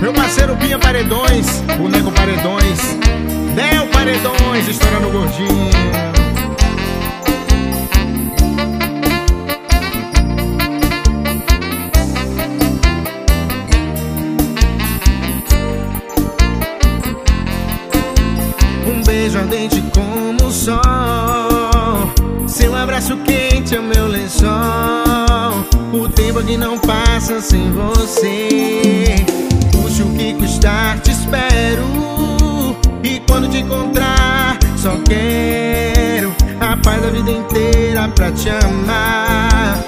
Meu parceiro Pinha Paredões, Boneco Paredões, Del Paredões, estourando gordinho. Um beijo ardente como o sol. Seu abraço quente é meu lençol. O tempo que não passa sem você encontrar, só quero A paz da vida inteira pra te amar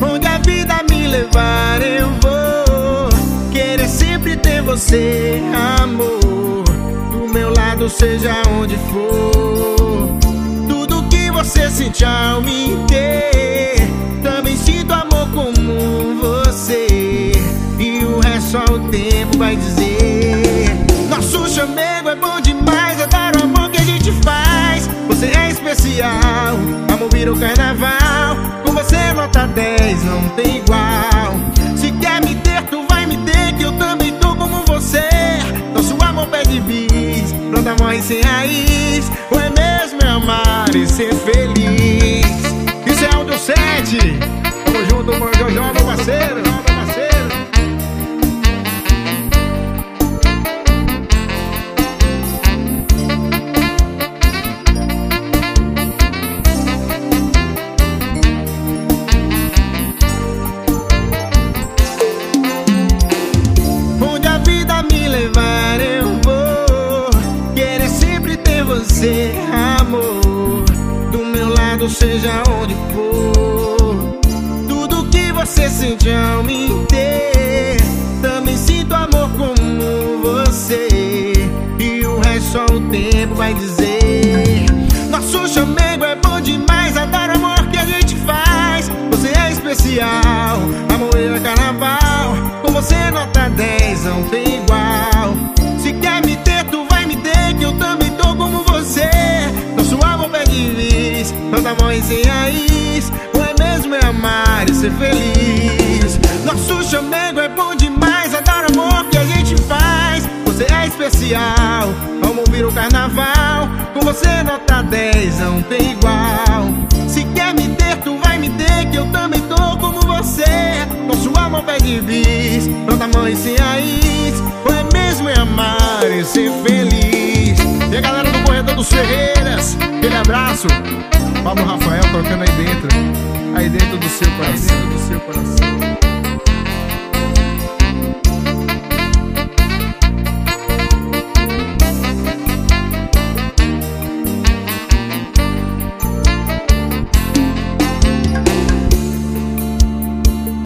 Onde a vida me levar eu vou Querer sempre ter você, amor do meu lado, seja onde for. Tudo que você sente ao me ter, também sinto amor como você. E o resto só o tempo vai dizer. Especial, amor vira o carnaval. Com você, nota 10, não tem igual. Se quer me ter, tu vai me ter, que eu também tô como você. Nosso amor pede bis, planta morre sem raiz. Ou é mesmo amar e ser feliz? Isso é Audio 7. Tamo seja onde for Tudo que você sente ao me ter Também sinto amor como você. E o resto só o tempo vai dizer. Nosso chamego sem raiz Ou é mesmo é amar e ser feliz. Nosso chamego é bom demais Adoro o amor que a gente faz. Você é especial. Vamos ouvir o carnaval. Com você nota 10 não tem igual. Se quer me ter, tu vai me ter Que eu também tô como você. Nosso amor pede bis Planta mãe sem raiz Ou é mesmo é amar e ser feliz. E a galera do Corredor dos Ferreiras Aquele abraço. Pablo Rafael tocando aí dentro. Aí dentro do seu coração. Aí dentro do seu coração.